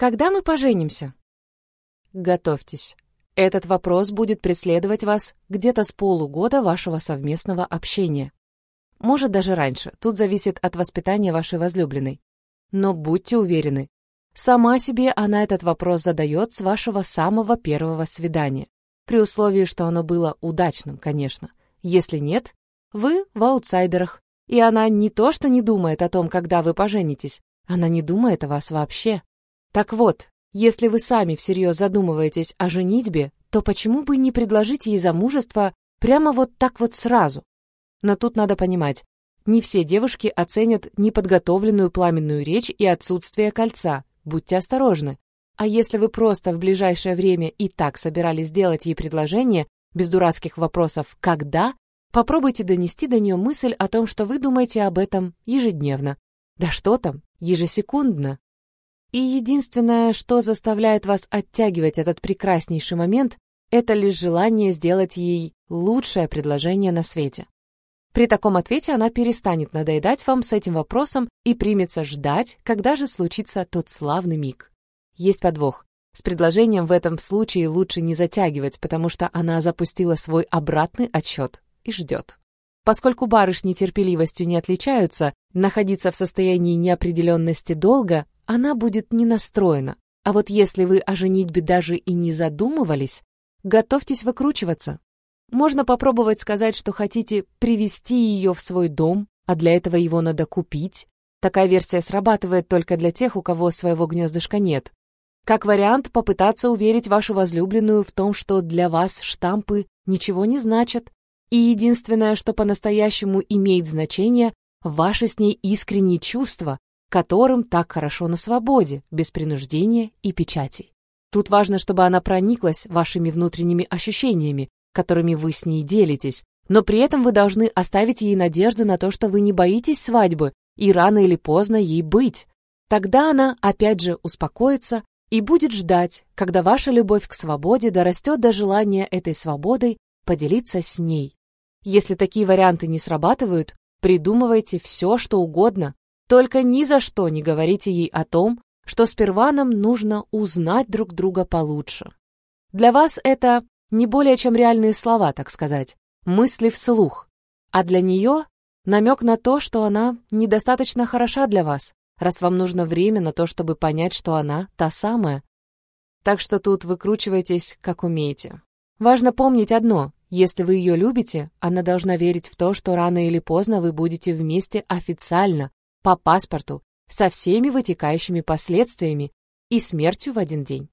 Когда мы поженимся? Готовьтесь. Этот вопрос будет преследовать вас где-то с полугода вашего совместного общения. Может, даже раньше. Тут зависит от воспитания вашей возлюбленной. Но будьте уверены, сама себе она этот вопрос задает с вашего самого первого свидания. При условии, что оно было удачным, конечно. Если нет, вы в аутсайдерах. И она не то что не думает о том, когда вы поженитесь, она не думает о вас вообще. Так вот, если вы сами всерьез задумываетесь о женитьбе, то почему бы не предложить ей замужество прямо вот так вот сразу? Но тут надо понимать, не все девушки оценят неподготовленную пламенную речь и отсутствие кольца. Будьте осторожны. А если вы просто в ближайшее время и так собирались сделать ей предложение, без дурацких вопросов «когда?», попробуйте донести до нее мысль о том, что вы думаете об этом ежедневно. Да что там, ежесекундно. И единственное, что заставляет вас оттягивать этот прекраснейший момент, это лишь желание сделать ей лучшее предложение на свете. При таком ответе она перестанет надоедать вам с этим вопросом и примется ждать, когда же случится тот славный миг. Есть подвох. С предложением в этом случае лучше не затягивать, потому что она запустила свой обратный отсчет и ждет. Поскольку барышни терпеливостью не отличаются, находиться в состоянии неопределенности долго она будет не настроена. А вот если вы о женитьбе даже и не задумывались, готовьтесь выкручиваться. Можно попробовать сказать, что хотите привести ее в свой дом, а для этого его надо купить. Такая версия срабатывает только для тех, у кого своего гнездышка нет. Как вариант, попытаться уверить вашу возлюбленную в том, что для вас штампы ничего не значат, и единственное, что по-настоящему имеет значение, ваши с ней искренние чувства, которым так хорошо на свободе, без принуждения и печатей. Тут важно, чтобы она прониклась вашими внутренними ощущениями, которыми вы с ней делитесь, но при этом вы должны оставить ей надежду на то, что вы не боитесь свадьбы и рано или поздно ей быть. Тогда она опять же успокоится и будет ждать, когда ваша любовь к свободе дорастет до желания этой свободой поделиться с ней. Если такие варианты не срабатывают, придумывайте все, что угодно, только ни за что не говорите ей о том, что сперва нам нужно узнать друг друга получше. Для вас это не более чем реальные слова, так сказать, мысли вслух, а для нее намек на то, что она недостаточно хороша для вас, раз вам нужно время на то, чтобы понять, что она та самая. Так что тут выкручивайтесь, как умеете. Важно помнить одно. Если вы ее любите, она должна верить в то, что рано или поздно вы будете вместе официально, по паспорту, со всеми вытекающими последствиями и смертью в один день.